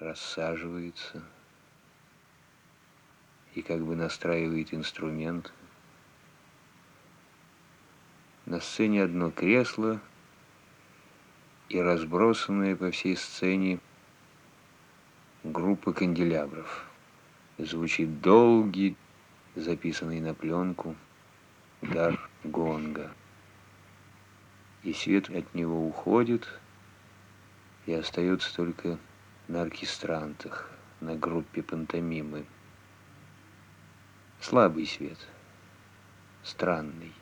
рассаживается и как бы настраивает инструмент. На сцене одно кресло и разбросанная по всей сцене группа канделябров. Звучит долгий, записанный на пленку, удар гонга. И свет от него уходит, и остается только на оркестрантах, на группе пантомимы. Слабый свет, странный.